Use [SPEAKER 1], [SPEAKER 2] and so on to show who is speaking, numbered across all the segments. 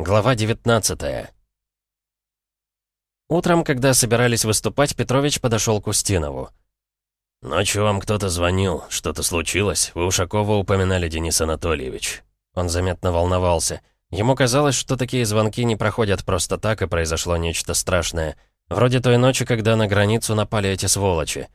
[SPEAKER 1] Глава 19 Утром, когда собирались выступать, Петрович подошел к Устинову.
[SPEAKER 2] «Ночью вам кто-то звонил. Что-то случилось? Вы Ушакова упоминали, Денис Анатольевич».
[SPEAKER 1] Он заметно волновался. Ему казалось, что такие звонки не проходят просто так, и произошло нечто страшное. Вроде той ночи, когда на границу напали эти сволочи.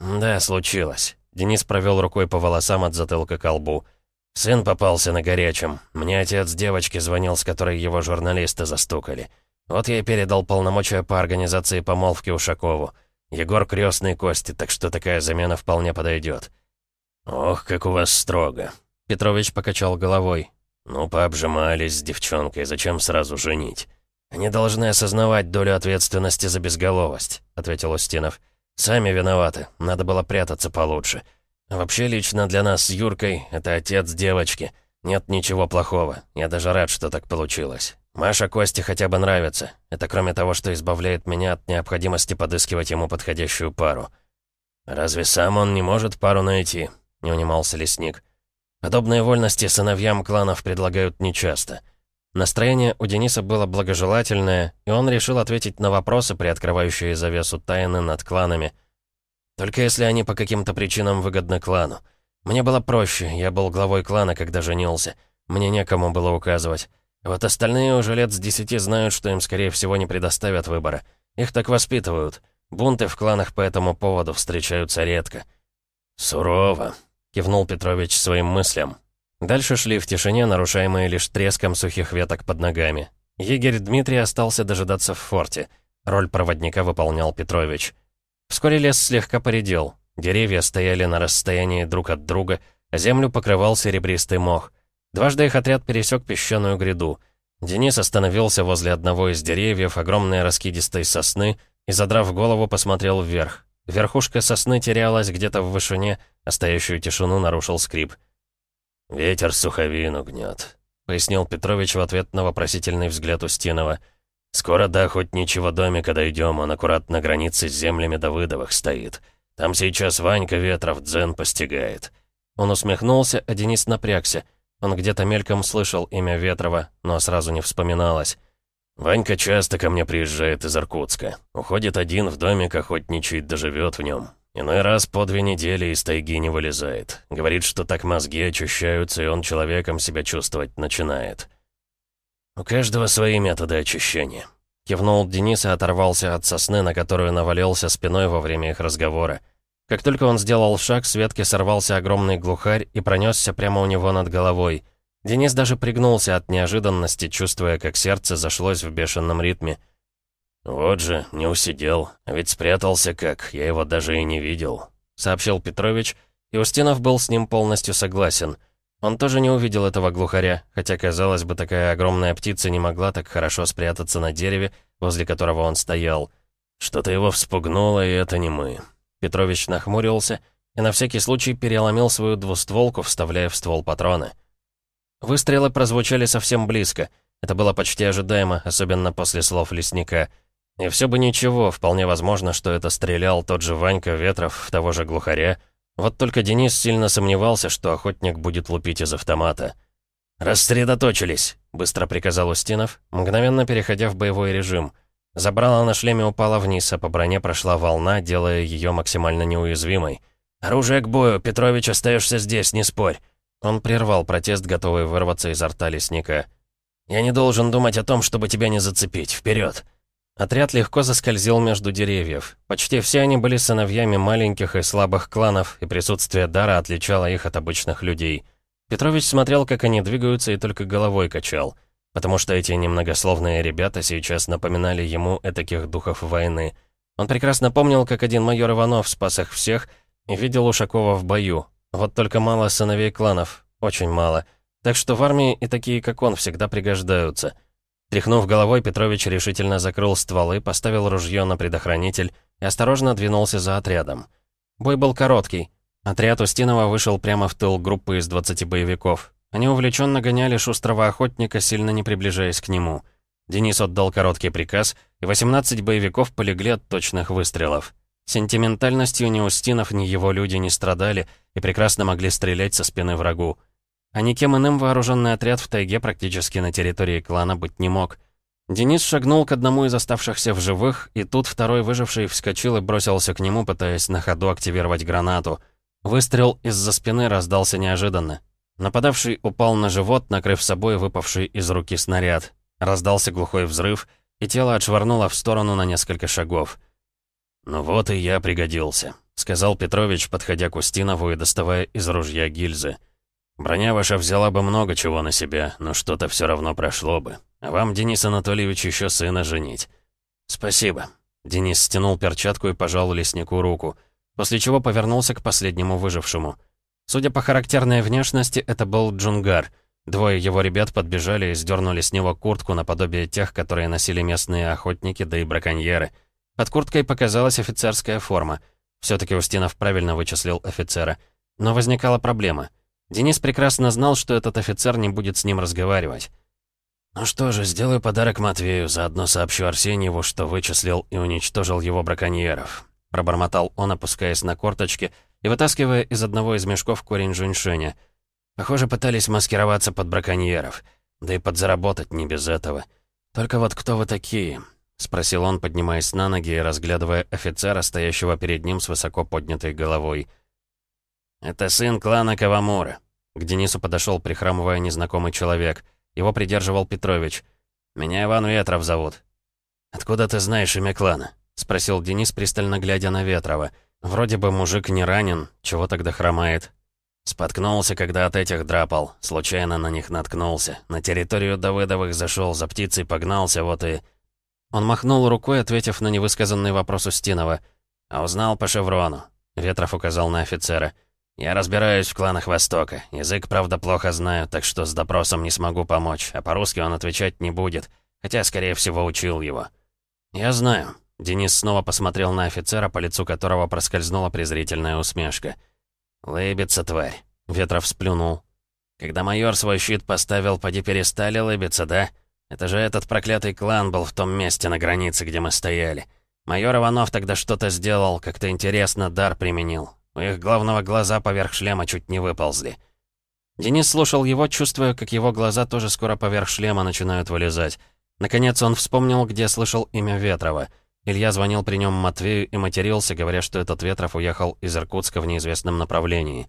[SPEAKER 2] «Да, случилось». Денис провел рукой по волосам от затылка к лбу. Сын попался на горячем. Мне отец девочки звонил, с которой его журналисты застукали. Вот я и передал полномочия по организации помолвки Ушакову. Егор крестный кости, так что такая замена вполне подойдет. «Ох, как у вас строго!» Петрович покачал головой. «Ну, пообжимались с девчонкой, зачем сразу женить?» «Они должны осознавать долю ответственности за безголовость», — ответил Устинов. «Сами виноваты, надо было прятаться получше. «Вообще, лично для нас с Юркой, это отец девочки. Нет ничего плохого. Я даже рад, что так получилось. Маша Косте хотя бы нравится. Это кроме того, что избавляет меня от необходимости подыскивать ему подходящую пару». «Разве сам он не может пару найти?» — не унимался лесник. «Подобные вольности сыновьям кланов предлагают нечасто». Настроение у Дениса было благожелательное, и он решил ответить на вопросы, приоткрывающие завесу тайны над кланами — только если они по каким-то причинам выгодны клану. Мне было проще, я был главой клана, когда женился. Мне некому было указывать. Вот остальные уже лет с десяти знают, что им, скорее всего, не предоставят выбора. Их так воспитывают. Бунты в кланах по этому поводу встречаются редко. «Сурово», — кивнул Петрович своим мыслям. Дальше шли в тишине, нарушаемые лишь треском сухих веток под ногами. Егерь Дмитрий остался дожидаться в форте. Роль проводника выполнял Петрович. Вскоре лес слегка поредел. Деревья стояли на расстоянии друг от друга, а землю покрывал серебристый мох. Дважды их отряд пересек песчаную гряду. Денис остановился возле одного из деревьев огромной раскидистой сосны и, задрав голову, посмотрел вверх. Верхушка сосны терялась где-то в вышине, а стоящую тишину нарушил скрип. «Ветер суховину гнет», — пояснил Петрович в ответ на вопросительный взгляд Устинова. «Скоро до охотничьего домика дойдем, он аккуратно на границе с землями Давыдовых стоит. Там сейчас Ванька Ветров дзен постигает». Он усмехнулся, а Денис напрягся. Он где-то мельком слышал имя Ветрова, но сразу не вспоминалось. «Ванька часто ко мне приезжает из Иркутска. Уходит один в домик, охотничает, доживет в нем. Иной раз по две недели из тайги не вылезает. Говорит, что так мозги очищаются, и он человеком себя чувствовать начинает». «У каждого свои методы очищения», — кивнул Денис и оторвался от сосны, на которую навалился спиной во время их разговора. Как только он сделал шаг, с ветки сорвался огромный глухарь и пронесся прямо у него над головой. Денис даже пригнулся от неожиданности, чувствуя, как сердце зашлось в бешеном ритме. «Вот же, не усидел. Ведь спрятался как, я его даже и не видел», — сообщил Петрович, и Устинов был с ним полностью согласен — он тоже не увидел этого глухаря, хотя, казалось бы, такая огромная птица не могла так хорошо спрятаться на дереве, возле которого он стоял. Что-то его вспугнуло, и это не мы. Петрович нахмурился и на всякий случай переломил свою двустволку, вставляя в ствол патроны. Выстрелы прозвучали совсем близко. Это было почти ожидаемо, особенно после слов лесника. И все бы ничего, вполне возможно, что это стрелял тот же Ванька Ветров того же глухаря, вот только Денис сильно сомневался, что охотник будет лупить из автомата. «Рассредоточились!» — быстро приказал Устинов, мгновенно переходя в боевой режим. Забрала на шлеме упала вниз, а по броне прошла волна, делая ее максимально неуязвимой. «Оружие к бою! Петрович, остаешься здесь, не спорь!» Он прервал протест, готовый вырваться изо рта лесника. «Я не должен думать о том, чтобы тебя не зацепить. Вперед! Отряд легко заскользил между деревьев. Почти все они были сыновьями маленьких и слабых кланов, и присутствие дара отличало их от обычных людей. Петрович смотрел, как они двигаются, и только головой качал, потому что эти немногословные ребята сейчас напоминали ему этаких духов войны. Он прекрасно помнил, как один майор Иванов спас их всех и видел Ушакова в бою. Вот только мало сыновей кланов, очень мало. Так что в армии и такие, как он, всегда пригождаются — Тряхнув головой, Петрович решительно закрыл стволы, поставил ружье на предохранитель и осторожно двинулся за отрядом. Бой был короткий. Отряд Устинова вышел прямо в тыл группы из 20 боевиков. Они увлеченно гоняли шустрого охотника, сильно не приближаясь к нему. Денис отдал короткий приказ, и 18 боевиков полегли от точных выстрелов. Сентиментальностью ни Устинов, ни его люди не страдали и прекрасно могли стрелять со спины врагу.
[SPEAKER 1] А никем иным вооруженный отряд в тайге практически на территории клана быть не мог. Денис шагнул к одному из оставшихся в живых, и тут второй выживший вскочил и бросился к нему, пытаясь на ходу активировать гранату. Выстрел из-за спины раздался неожиданно. Нападавший упал на живот, накрыв собой выпавший из руки снаряд. Раздался глухой взрыв, и тело отшвырнуло в сторону на несколько шагов.
[SPEAKER 2] «Ну вот и я пригодился», — сказал Петрович, подходя к Устинову и доставая из ружья гильзы. «Броня ваша взяла бы много чего на себя, но что-то все равно прошло бы. А вам, Денис Анатольевич, еще сына женить».
[SPEAKER 1] «Спасибо». Денис стянул перчатку и пожал леснику руку, после чего повернулся к последнему выжившему. Судя по характерной внешности, это был Джунгар. Двое его ребят подбежали и сдернули с него куртку наподобие тех, которые носили местные охотники, да и браконьеры. Под курткой показалась офицерская форма. Все-таки Устинов правильно вычислил офицера. Но возникала проблема. Денис прекрасно знал, что этот офицер не будет с ним разговаривать. «Ну что же, сделаю подарок Матвею, заодно сообщу Арсеньеву, что вычислил и уничтожил его браконьеров», пробормотал он, опускаясь на корточки и вытаскивая из одного из мешков корень женьшеня. Похоже, пытались маскироваться под браконьеров. Да и подзаработать не без этого. Только вот кто вы такие? Спросил он, поднимаясь на ноги и разглядывая офицера, стоящего перед ним с высоко поднятой головой. «Это сын клана Кавамура». К Денису подошел, прихрамывая незнакомый человек. Его придерживал Петрович. «Меня Иван Ветров зовут». «Откуда ты знаешь имя клана?» — спросил Денис, пристально глядя на Ветрова. Вроде бы мужик не ранен, чего тогда хромает? Споткнулся, когда от этих драпал. Случайно на них наткнулся. На территорию Давыдовых зашел, за птицей погнался, вот и... Он махнул рукой, ответив на невысказанный вопрос Устинова. А узнал по шеврону. Ветров указал на офицера. «Я разбираюсь в кланах Востока. Язык, правда, плохо знаю, так что с допросом не смогу помочь, а по-русски он отвечать не будет, хотя, скорее всего, учил его». «Я знаю», Денис снова посмотрел на офицера, по лицу которого проскользнула презрительная усмешка. «Лыбится, тварь!» — Ветров сплюнул. «Когда майор свой щит поставил, поди перестали лыбиться, да? Это же этот проклятый клан был в том месте на границе, где мы стояли. Майор Иванов тогда что-то сделал, как-то интересно дар применил. У их главного глаза поверх шлема чуть не выползли». Денис слушал его, чувствуя, как его глаза тоже скоро поверх шлема начинают вылезать. Наконец он вспомнил, где слышал имя Ветрова — Илья звонил при нем Матвею и матерился, говоря, что этот Ветров уехал из Иркутска в неизвестном направлении.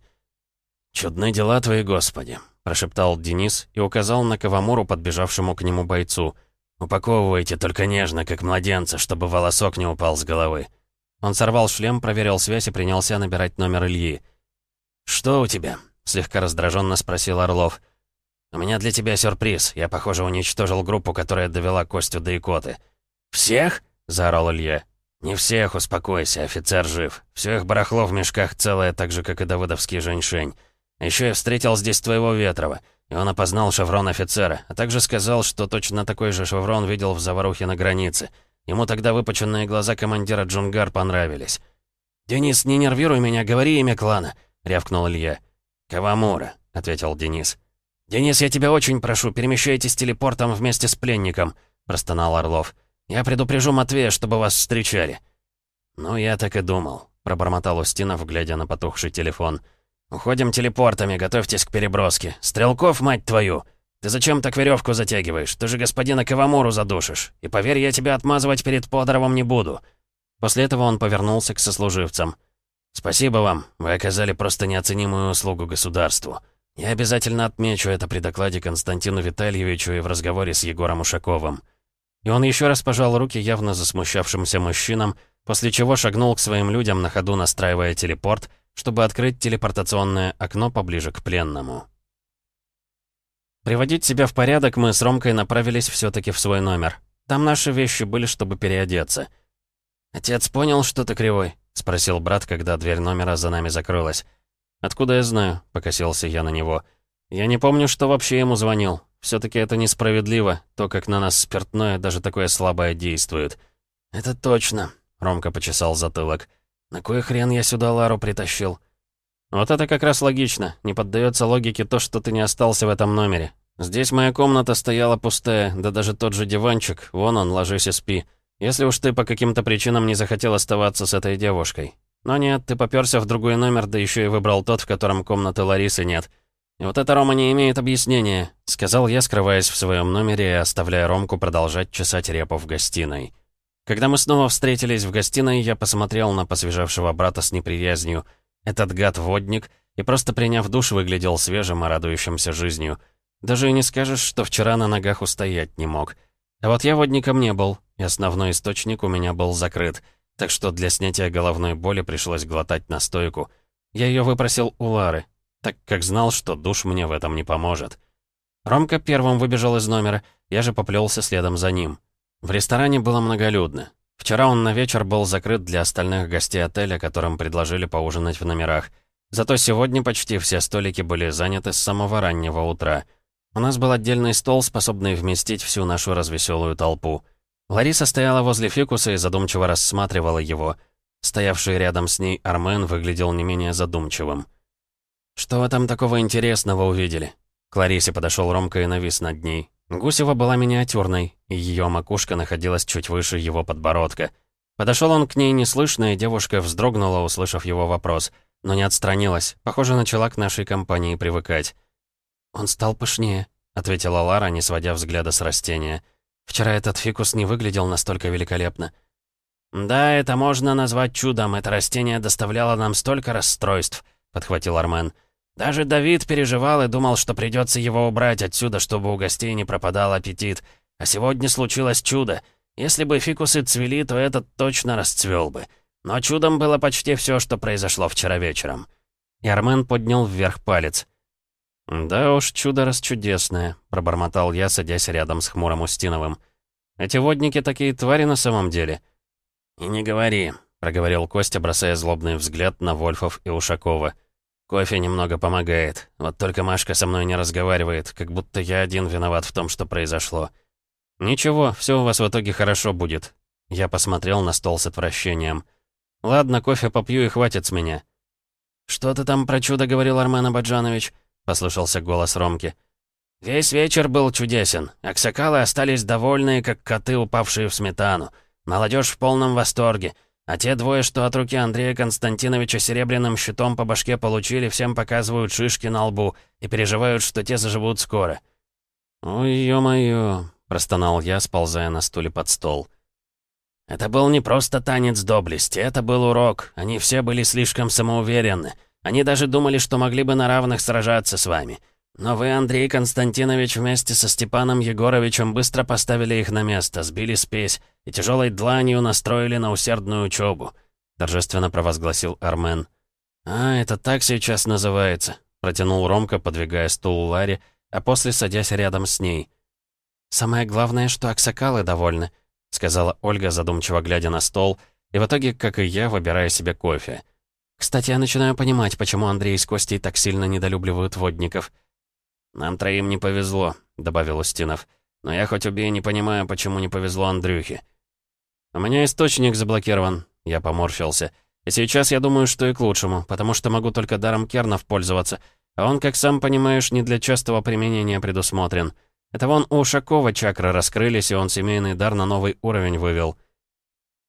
[SPEAKER 1] «Чудны дела твои, Господи!» — прошептал Денис и указал на Кавамуру, подбежавшему к нему бойцу. «Упаковывайте только нежно, как младенца, чтобы волосок не упал с головы». Он сорвал шлем, проверил связь и принялся набирать номер Ильи. «Что у тебя?» — слегка раздраженно спросил Орлов. «У меня для тебя сюрприз. Я, похоже, уничтожил группу, которая довела Костю до икоты». «Всех?» заорал Илья. «Не всех, успокойся, офицер жив. Все их барахло в мешках целое, так же, как и давыдовский женьшень. Еще я встретил здесь твоего Ветрова, и он опознал шеврон офицера, а также сказал, что точно такой же шеврон видел в заварухе на границе. Ему тогда выпученные глаза командира Джунгар понравились. «Денис, не нервируй меня, говори имя клана», — рявкнул Илья. «Кавамура», — ответил Денис. «Денис, я тебя очень прошу, перемещайтесь телепортом вместе с пленником», — простонал Орлов. Я предупрежу Матвея, чтобы вас встречали». «Ну, я так и думал», — пробормотал Устинов, глядя на потухший телефон. «Уходим телепортами, готовьтесь к переброске. Стрелков, мать твою! Ты зачем так веревку затягиваешь? Ты же господина Кавамуру задушишь. И поверь, я тебя отмазывать перед Подоровым не буду». После этого он повернулся к сослуживцам. «Спасибо вам. Вы оказали просто неоценимую услугу государству. Я обязательно отмечу это при докладе Константину Витальевичу и в разговоре с Егором Ушаковым». И он еще раз пожал руки явно засмущавшимся мужчинам, после чего шагнул к своим людям на ходу, настраивая телепорт, чтобы открыть телепортационное окно поближе к пленному. Приводить себя в порядок мы с Ромкой направились все таки в свой номер. Там наши вещи были, чтобы переодеться. «Отец понял, что ты кривой?» — спросил брат, когда дверь номера за нами закрылась. «Откуда я знаю?» — покосился я на него. «Я не помню, что вообще ему звонил. Все-таки это несправедливо, то, как на нас спиртное, даже такое слабое действует. «Это точно», — Ромка почесал затылок. «На кой хрен я сюда Лару притащил?» «Вот это как раз логично. Не поддается логике то, что ты не остался в этом номере. Здесь моя комната стояла пустая, да даже тот же диванчик, вон он, ложись и спи. Если уж ты по каким-то причинам не захотел оставаться с этой девушкой. Но нет, ты попёрся в другой номер, да еще и выбрал тот, в котором комнаты Ларисы нет. И вот это, Рома, не имеет объяснения», — сказал я, скрываясь в своем номере и оставляя Ромку продолжать чесать репу в гостиной. Когда мы снова встретились в гостиной, я посмотрел на посвежавшего брата с неприязнью. Этот гад-водник, и просто приняв душ, выглядел свежим и радующимся жизнью. Даже и не скажешь, что вчера на ногах устоять не мог. А вот я водником не был, и основной источник у меня был закрыт, так что для снятия головной боли пришлось глотать настойку. Я ее выпросил у Лары, так как знал, что душ мне в этом не поможет. Ромка первым выбежал из номера, я же поплелся следом за ним. В ресторане было многолюдно. Вчера он на вечер был закрыт для остальных гостей отеля, которым предложили поужинать в номерах. Зато сегодня почти все столики были заняты с самого раннего утра. У нас был отдельный стол, способный вместить всю нашу развеселую толпу. Лариса стояла возле фикуса и задумчиво рассматривала его. Стоявший рядом с ней Армен выглядел не менее задумчивым. «Что вы там такого интересного увидели?» К Ларисе подошел Ромка и навис над ней. Гусева была миниатюрной, и ее макушка находилась чуть выше его подбородка. Подошел он к ней неслышно, и девушка вздрогнула, услышав его вопрос, но не отстранилась. Похоже, начала к нашей компании привыкать. «Он стал пышнее», — ответила Лара, не сводя взгляда с растения. «Вчера этот фикус не выглядел настолько великолепно».
[SPEAKER 2] «Да, это можно назвать чудом. Это растение доставляло нам столько расстройств», — подхватил Армен. «Даже Давид переживал и думал, что придется его убрать отсюда, чтобы у гостей не пропадал аппетит. А сегодня случилось чудо. Если бы фикусы цвели, то этот точно расцвел бы. Но чудом было почти все, что произошло вчера вечером».
[SPEAKER 1] И Армен поднял вверх палец. «Да уж, чудо расчудесное», — пробормотал я, садясь рядом с хмурым Устиновым. «Эти водники такие твари на самом деле».
[SPEAKER 2] «И не говори», — проговорил Костя, бросая злобный взгляд на Вольфов и Ушакова. «Кофе немного помогает. Вот только Машка со мной не разговаривает, как будто я один виноват в том, что произошло».
[SPEAKER 1] «Ничего, все у вас в итоге хорошо будет». Я посмотрел на стол с отвращением. «Ладно, кофе попью и хватит с меня».
[SPEAKER 2] «Что ты там про чудо говорил, Армен Абаджанович?» — послышался голос Ромки. «Весь вечер был чудесен. Аксакалы остались довольные, как коты, упавшие в сметану. Молодежь в полном восторге. А те двое, что от руки Андрея Константиновича серебряным щитом по башке получили, всем показывают шишки на лбу и переживают, что те заживут скоро.
[SPEAKER 1] «Ой, ё-моё», — простонал я, сползая на стуле под стол.
[SPEAKER 2] «Это был не просто танец доблести, это был урок. Они все были слишком самоуверенны. Они даже думали, что могли бы на равных сражаться с вами. Но вы, Андрей Константинович, вместе со Степаном Егоровичем быстро поставили их на место, сбили спесь и тяжелой дланью настроили на усердную учебу», — торжественно провозгласил Армен.
[SPEAKER 1] «А, это так сейчас называется», — протянул Ромка, подвигая стул Ларе, а после садясь рядом с ней. «Самое главное, что аксакалы довольны», — сказала Ольга, задумчиво глядя на стол, и в итоге, как и я, выбирая себе кофе. «Кстати, я начинаю понимать, почему Андрей с Костей так сильно недолюбливают водников».
[SPEAKER 2] «Нам троим не повезло», — добавил Устинов. «Но я хоть убей не понимаю, почему не повезло Андрюхе».
[SPEAKER 1] «У меня источник заблокирован», — я поморщился. «И сейчас я думаю, что и к лучшему, потому что могу только даром кернов пользоваться, а он, как сам понимаешь, не для частого применения предусмотрен. Это вон у Ушакова чакры раскрылись, и он семейный дар на новый уровень вывел».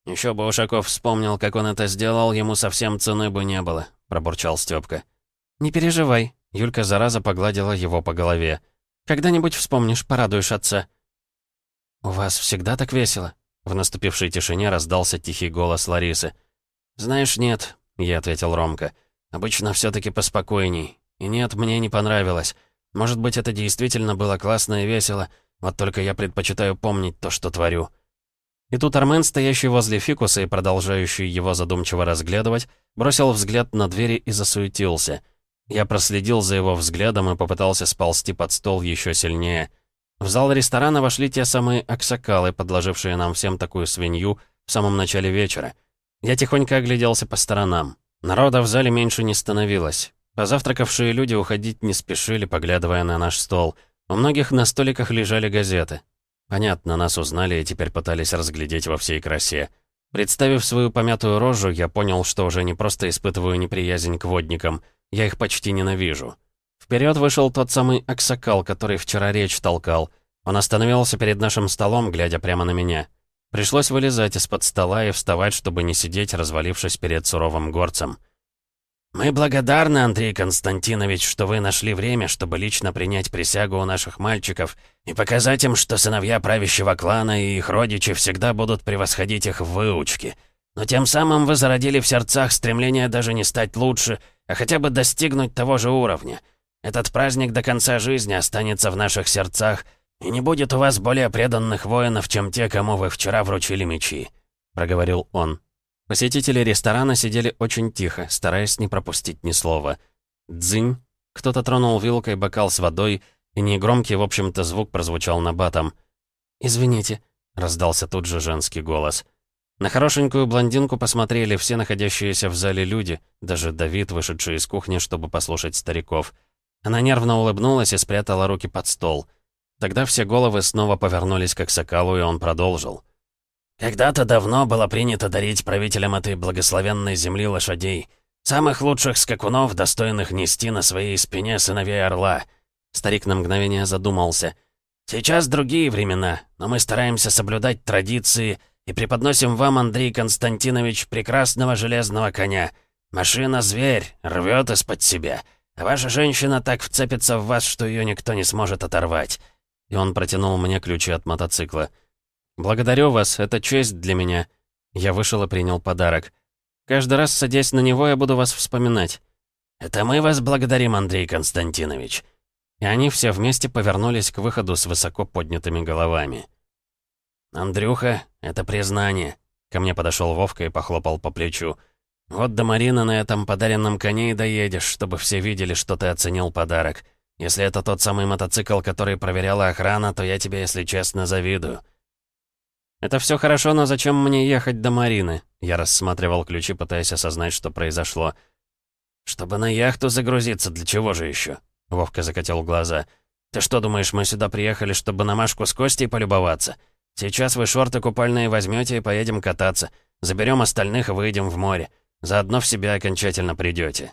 [SPEAKER 2] «Еще бы Ушаков вспомнил, как он это сделал, ему совсем цены бы не было», — пробурчал Стёпка.
[SPEAKER 1] «Не переживай», Юлька зараза погладила его по голове. «Когда-нибудь вспомнишь, порадуешь отца». «У вас всегда так весело?» В наступившей тишине раздался тихий голос Ларисы.
[SPEAKER 2] «Знаешь, нет», — я ответил Ромка. «Обычно все таки поспокойней. И нет, мне не понравилось. Может быть, это действительно было классно и весело, вот только я предпочитаю помнить то, что творю».
[SPEAKER 1] И тут Армен, стоящий возле фикуса и продолжающий его задумчиво разглядывать, бросил взгляд на двери и засуетился — я проследил за его взглядом и попытался сползти под стол еще сильнее. В зал ресторана вошли те самые аксакалы, подложившие нам всем такую свинью в самом начале вечера. Я тихонько огляделся по сторонам. Народа в зале меньше не становилось. Позавтракавшие люди уходить не спешили, поглядывая на наш стол. У многих на столиках лежали газеты. Понятно, нас узнали и теперь пытались разглядеть во всей красе. Представив свою помятую рожу, я понял, что уже не просто испытываю неприязнь к водникам — я их почти ненавижу. Вперед вышел тот самый Аксакал, который вчера речь толкал. Он остановился перед нашим столом, глядя прямо на меня. Пришлось вылезать из-под стола и вставать, чтобы не сидеть, развалившись перед суровым горцем.
[SPEAKER 2] «Мы благодарны, Андрей Константинович, что вы нашли время, чтобы лично принять присягу у наших мальчиков и показать им, что сыновья правящего клана и их родичи всегда будут превосходить их в выучке. Но тем самым вы зародили в сердцах стремление даже не стать лучше, а хотя бы достигнуть того же уровня. Этот праздник до конца жизни останется в наших сердцах, и не будет у вас более преданных воинов, чем те, кому вы вчера вручили мечи», — проговорил он.
[SPEAKER 1] Посетители ресторана сидели очень тихо, стараясь не пропустить ни слова. Дзынь. Кто-то тронул вилкой бокал с водой, и негромкий, в общем-то, звук прозвучал на батом. «Извините», — раздался тут же женский голос. На хорошенькую блондинку посмотрели все находящиеся в зале люди, даже Давид, вышедший из кухни, чтобы послушать стариков. Она нервно улыбнулась и спрятала руки под стол. Тогда все головы снова повернулись к Аксакалу, и он продолжил.
[SPEAKER 2] Когда-то давно было принято дарить правителям этой благословенной земли лошадей. Самых лучших скакунов, достойных нести на своей спине сыновей орла. Старик на мгновение задумался. Сейчас другие времена, но мы стараемся соблюдать традиции и преподносим вам, Андрей Константинович, прекрасного железного коня. Машина-зверь, рвет из-под себя. Ваша женщина так вцепится в вас, что ее никто не сможет оторвать.
[SPEAKER 1] И он протянул мне ключи от мотоцикла. «Благодарю вас, это честь для меня». Я вышел и принял подарок. «Каждый раз, садясь на него, я буду вас вспоминать».
[SPEAKER 2] «Это мы вас благодарим, Андрей Константинович».
[SPEAKER 1] И они все вместе повернулись к выходу с высоко поднятыми головами.
[SPEAKER 2] «Андрюха, это признание». Ко мне подошел Вовка и похлопал по плечу. «Вот до Марины на этом подаренном коне и доедешь, чтобы все видели, что ты оценил подарок. Если это тот самый мотоцикл, который проверяла охрана, то я тебе, если честно, завидую».
[SPEAKER 1] «Это все хорошо, но зачем мне ехать до Марины?» Я рассматривал ключи, пытаясь осознать, что произошло.
[SPEAKER 2] «Чтобы на яхту загрузиться, для чего же еще? Вовка закатил глаза. «Ты что думаешь, мы сюда приехали, чтобы на Машку с Костей полюбоваться? Сейчас вы шорты купальные возьмете и поедем кататься. Заберем остальных и выйдем в море. Заодно в себя окончательно придете.